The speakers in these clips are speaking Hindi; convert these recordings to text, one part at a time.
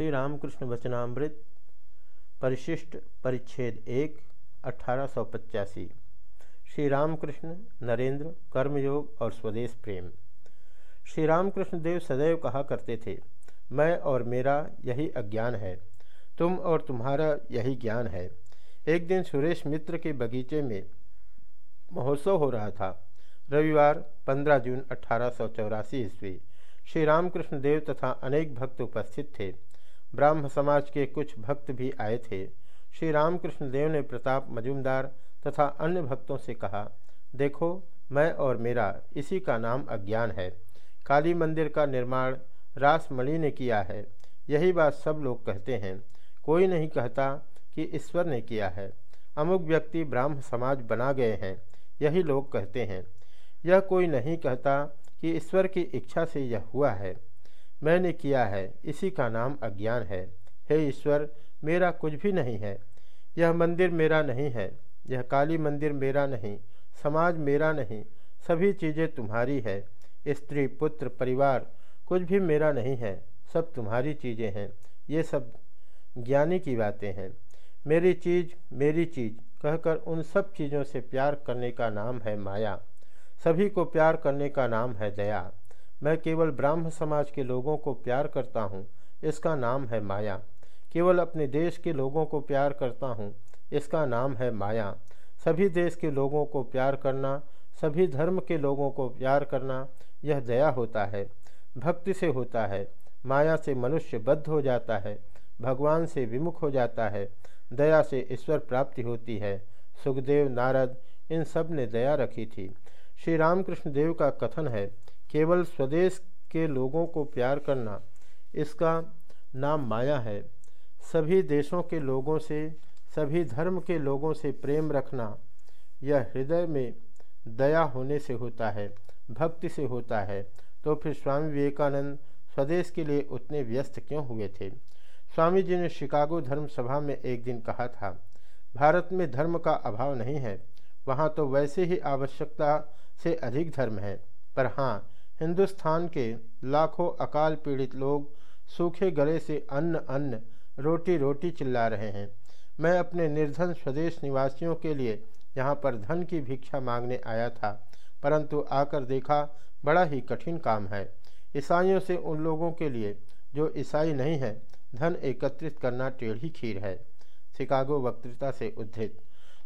श्री रामकृष्ण वचनामृत, परिशिष्ट परिच्छेद एक, अठारह श्री रामकृष्ण नरेंद्र, कर्मयोग और स्वदेश प्रेम। श्री रामकृष्ण देव सदैव कहा करते थे, मैं और मेरा यही अज्ञान है, तुम और तुम्हारा यही ज्ञान है। एक दिन सुरेश मित्र के बगीचे में महोत्सव हो रहा था। रविवार 15 जून, अठारह ईस्वी श्री रामकृष्ण देव तथा अनेक भक्त उपस्थित थे। ब्राह्म समाज के कुछ भक्त भी आए थे। श्री रामकृष्ण देव ने प्रताप मजुमदार तथा अन्य भक्तों से कहा, देखो, मैं और मेरा इसी का नाम अज्ञान है। काली मंदिर का निर्माण रासमणि ने किया है। यही बात सब लोग कहते हैं। कोई नहीं कहता कि ईश्वर ने किया है। अमुक व्यक्ति ब्राह्म समाज बना गए हैं। यही लोग कहते हैं। यह कोई नहीं कहता कि ईश्वर की इच्छा से यह हुआ है। मैंने किया है, इसी का नाम अज्ञान है। हे ईश्वर, मेरा कुछ भी नहीं है। यह मंदिर मेरा नहीं है, यह काली मंदिर मेरा नहीं, समाज मेरा नहीं, सभी चीज़ें तुम्हारी है। स्त्री, पुत्र, परिवार, कुछ भी मेरा नहीं है, सब तुम्हारी चीज़ें हैं। ये सब ज्ञानी की बातें हैं। मेरी चीज़ मेरी चीज़, कहकर उन सब चीज़ों से प्यार करने का नाम है माया। सभी को प्यार करने का नाम है दया। मैं केवल ब्राह्म समाज के लोगों को प्यार करता हूँ, इसका नाम है माया। केवल अपने देश के लोगों को प्यार करता हूँ, इसका नाम है माया। सभी देश के लोगों को प्यार करना, सभी धर्म के लोगों को प्यार करना, यह दया होता है, भक्ति से होता है, माया से मनुष्य बद्ध हो जाता है, भगवान से विमुख हो जाता है, दया से ईश्वर प्राप्ति होती है। सुखदेव नारद, इन सबने दया रखी थी। श्री रामकृष्ण देव का कथन है केवल स्वदेश के लोगों को प्यार करना, इसका नाम माया है। सभी देशों के लोगों से, सभी धर्म के लोगों से प्रेम रखना, यह हृदय में दया होने से होता है, भक्ति से होता है। तो फिर स्वामी विवेकानंद स्वदेश के लिए उतने व्यस्त क्यों हुए थे? स्वामी जी ने शिकागो धर्म सभा में एक दिन कहा था, भारत में धर्म का अभाव नहीं है, वहाँ तो वैसे ही आवश्यकता से अधिक धर्म है। पर हाँ हिंदुस्तान के लाखों अकाल पीड़ित लोग सूखे गले से अन्न अन्न, रोटी रोटी चिल्ला रहे हैं। मैं अपने निर्धन स्वदेश निवासियों के लिए यहाँ पर धन की भिक्षा मांगने आया था, परंतु आकर देखा बड़ा ही कठिन काम है। ईसाइयों से उन लोगों के लिए जो ईसाई नहीं है, धन एकत्रित करना टेढ़ी खीर है। शिकागो वक्तृता से उद्धृत।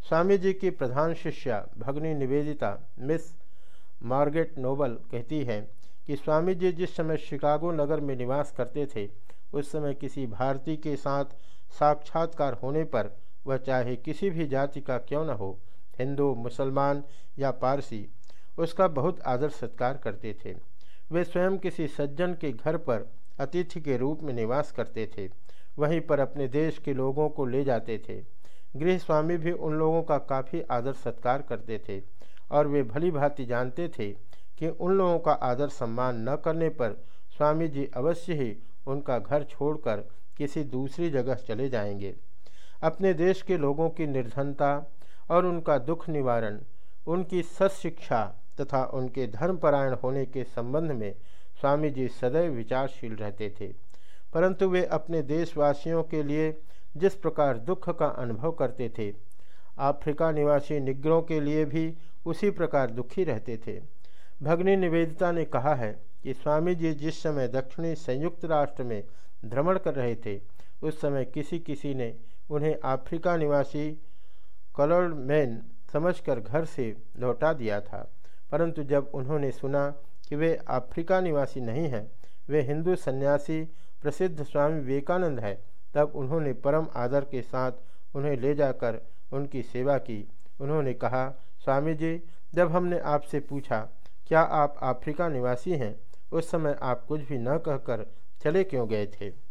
स्वामी जी की प्रधान शिष्या, भगनी निवेदिता, मिस मार्गेट नोबल कहती है कि स्वामी जी जिस समय शिकागो नगर में निवास करते थे, उस समय किसी भारतीय के साथ साक्षात्कार होने पर वह चाहे किसी भी जाति का क्यों न हो, हिंदू, मुसलमान या पारसी, उसका बहुत आदर सत्कार करते थे। वे स्वयं किसी सज्जन के घर पर अतिथि के रूप में निवास करते थे, वहीं पर अपने देश के लोगों को ले जाते थे। गृह स्वामी भी उन लोगों का काफ़ी आदर सत्कार करते थे। और वे भली भांति जानते थे कि उन लोगों का आदर सम्मान न करने पर स्वामी जी अवश्य ही उनका घर छोड़कर किसी दूसरी जगह चले जाएँगे। अपने देश के लोगों की निर्धनता और उनका दुख निवारण, उनकी सत्शिक्षा तथा उनके धर्मपरायण होने के संबंध में स्वामी जी सदैव विचारशील रहते थे। परंतु वे अपने देशवासियों के लिए जिस प्रकार दुख का अनुभव करते थे, अफ्रीका निवासी निग्रों के लिए भी उसी प्रकार दुखी रहते थे। भगनी निवेदिता ने कहा है कि स्वामी जी जिस समय दक्षिणी संयुक्त राष्ट्र में भ्रमण कर रहे थे, उस समय किसी किसी ने उन्हें अफ्रीका निवासी कलर्ड मैन समझकर घर से लौटा दिया था। परंतु जब उन्होंने सुना कि वे अफ्रीका निवासी नहीं हैं, वे हिंदू सन्यासी प्रसिद्ध स्वामी विवेकानंद हैं, तब उन्होंने परम आदर के साथ उन्हें ले जाकर उनकी सेवा की। उन्होंने कहा स्वामी जी, जब हमने आपसे पूछा, क्या आप अफ्रीका निवासी हैं? उस समय आप कुछ भी न कहकर चले क्यों गए थे?